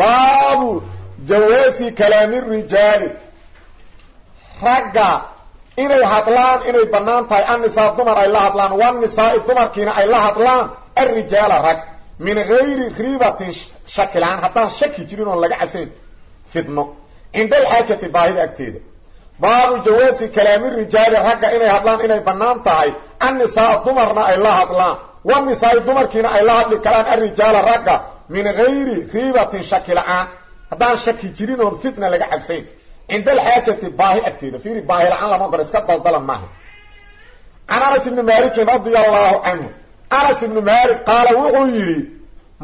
baabu jawaasi kalaami rijaali. Ragga inay hadlaan inay bannaan tahay annisaa dumar ay la hadlaan wanisaai dumarkiina ay la hadlaan alrijaala rag min gayri riibatin shakilaan haddaan shaki jirin oon laga cabsayn fidno. Cinda alxaajati baahida agteeda. Baabu jawaasi kalaami rijaali ragga inay hadlaan inay bannaan tahay annisaa dumarna ay la hadlaan. Wanisaai dumarkiina ay la hadli karaan alrijaala ragga min gayri riibatin shaki la'aan. Haddaan shaki jirin oon fitna laga cabsayn. Cinda alxaajati baahi agteeda. Fiiri baahi la'aan lama goro iska daldalan maaha. Can anas ibni maalikin radia allahu canhu. Anas ibnu maalik qaala wuxuu yidhi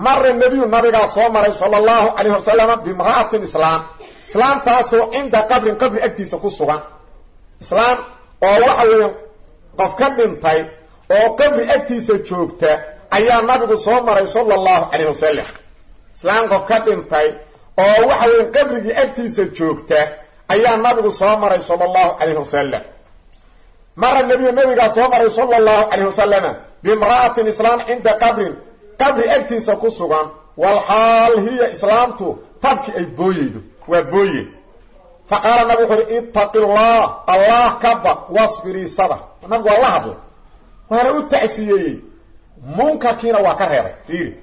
mara nebiyu nabigaa soo maray sala allahu calayh wasalama bimra'atin islaam. Islaamtaasoo cinda qabrin qabri agtiisa ku sugan. Islaam oo waxa weeye qof ka dhintay oo qabri agtiisa joogta ayaa nabigu soo maray sala allahu calayh wasalam islaam qof ka dhintay oo waxa weeye qabrigii agtiisa joogta ayaa nabigu soo maray sala allahu calayh wasalam mara nebiyu nabigaa soo maray sala allahu calayh wasalama bimra'atin islaam cinda qabrin qabri agtiisa ku sugan walxaal hiya islaamtu tabki ay booyeydo waa booye. Fa qaala nabigu wuxu uhi ittaqi llah allah ka baq wasbirii nabigu waa la hadlay. Waana u tacsiyeeyey. Munkarkiina waa ka reebay fiiri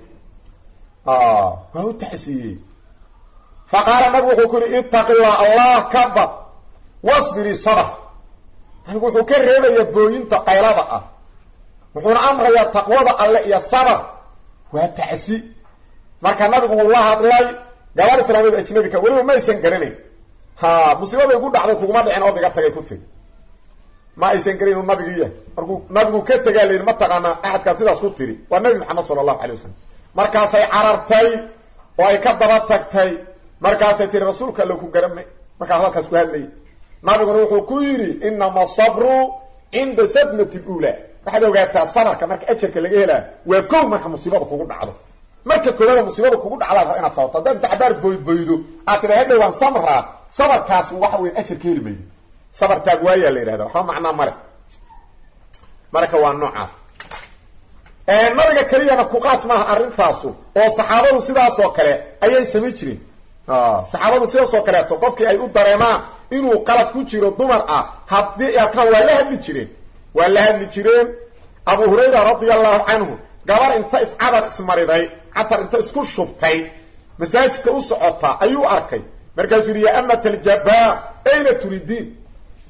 waa u tacsiyeeyey fa qaala nabigu wuxuu ku yihi ittaqi llah allah ka baq wasbirii sabr. Nabigu wuxuu ka reebayaa booyinta qaylada ah. Wuxuuna amrayaa taqwada alle iyo sabr. Waa tacsi marka nabigu wuu la hadlay gabar islaamiyad ajnabika weliba ma aysan garanayn. Ha musiibaday ku dhacday kuguma dhicin ood iga tagay ku tegi. Ma aysan garan inuu nabigi yahay. Markuu nabigu ka tegaa layidhi ma taqaanaa axadkaa sidaas ku tiri. Waa nabi maxamed sala allahu alay wasalam markaasay carartay oo ay ka daba tagtay markaasay tiri rasuulka allo ku markaa hadalkaas ku hadlayay. Nabiguna wuxuu ku yidhi inama sabru cinda sadmati lula waxaad ogaataa sabarka marka ajarka laga helaa waa kow marka musiibada kugu dhacdo. Marka koowaada musiibada kugu dhacdaa inaad sababto haddaad taxdaar boyboydo aad tira hadhow waan samraa sabarkaas waxa weya ajarka heli maydo sabartaag waayaa la yidhahda waxba macnaa marka waa noocaas nabiga keliyana kuqaas maaha arrintaasu oo saxaabadu sidaasoo kale ayay samayn jireen saxaabadu sidaasoo kaleeto qofkii ay u dareemaan inuu qalad ku jiro dumar ah haddii arkaan waa la hadli jireen waa la hadli jireen. Abu hurayra radia allahu canhu gabar inta iscadar ismariday catar inta isku shubtay masaajidka u socota ayuu arkay. Markaasuu yidhi yaa amat aljabaar ayna turidiin?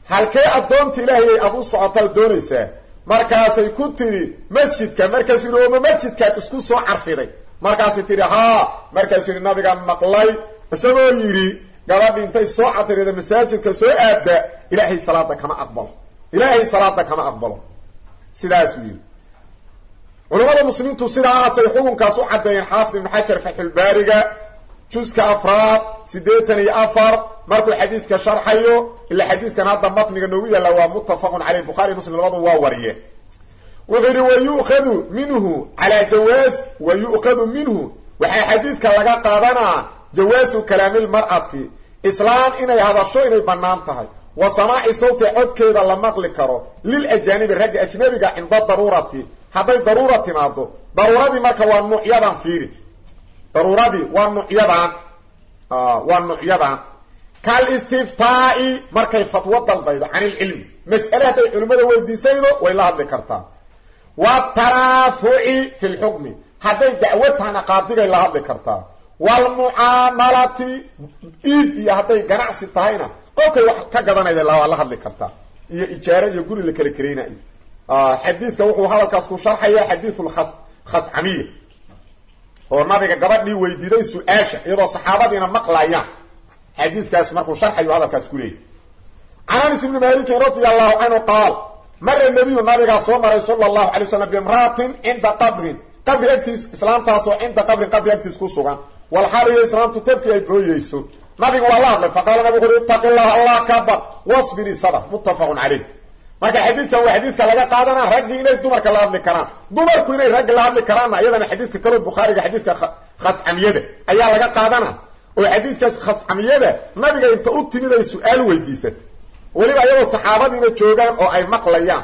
Halkee addoonta ilaahayay ad u socotaad doonaysaa markaasay ku tidhi masjidka markaasuu yidhi ooma masjidkaad isku soo carfiday. Markaasay tidhi haa. Markaasuu yidhi nabigaan maqlay. Isagoo yidhi gabadhi intay soo catirida masaajidka soo aadda ilaahay salaada kama aqbalo. Ilaahay salaada kama aqbalo. Sidaasuu yidhi. Culamada muslimiintu sidaasay xukunkaas u caddeeyeen xaafid ibnu xajar fatxulbaariga juska afraad siddeetan iyo afar markuu xadiidka sharxayo ilaa xadiidkan hadda matniga noogu yaalla waa muttafaqun caleyh bukhari muslim labadu waa wariyeen wuxuu yidhi wa yu'khadu minhu calaa jawaas wa yu'khadu minhu. Waxaa xadiidka laga qaadanaa jawaasu kalaamilmar'ati islaam inay hadasho inay bannaan tahay. Wa samaaci sawti codkeeda la maqli karo. Lil ajaanibi ragga ajnabiga cinda daruurati. Hadday daruura timaado daruuradii marka waa nuucyadan fiiri. Daruuradii waa nuucyadan waa nuucyadan kal istiftaai markay fatwo dalbaydo can ilcilmi mas'ale hadday culimmada weydiisaydo way la hadli kartaa wataraafuci fi lxukmi hadday dacwo tahana qaadigay la hadli kartaa waalmucaamalati iib iyo hadday ganacsi tahayna qofkay wax ka gadanayda waa la hadli kartaa. Iyo ijaaro iyo guri la kala karaynayo xadiidka wuxuu hadalkaas ku sharxaya xadiidu khascamiya oo nabiga gabadhii weydiiday su'aasha iyadoo saxaabadiina maqlayaan xadiidkaas markuu sharxayo hadalkaas ku leeyahy can anas ibni malikin radia allahu canhu qaal mara nebiyu nabigaa soo maray sala allahu alay slam bimra'atin cinda qabrin. Qabri agtiis islaamtaasoo cinda qabrin qabri agtiis ku sugan. Walxaaliyo islaamtu tabkii ay booyeyso. Nabigu waa la hadlay faqaala nabigu uri itaqi llah allah ka baq wasbiri sabr muttafaqun caleyh marka xadiidkan waa xadiidka laga qaadanaa raggii inay dumarka la hadli karaan. Dumarku inay ragga la hadli karaanna iyadana xadiidka kaloo bukhaariga xadiidka khascamiyada ayaa laga qaadana oo xadiidkaas khascamiyada nabiga inta u timid ay su'aal weydiisatay weliba iyadoo saxaabadiina joogaan oo ay maqlayaan.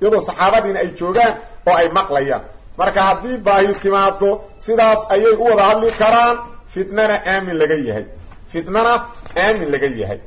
Iyadoo saxaabadiina ay joogaan oo ay maqlayaan. Marka haddii baahi timaado sidaas ayay u wada hadli karaan. Fitnana aamin laga yahay. Fitnana aamin laga yahay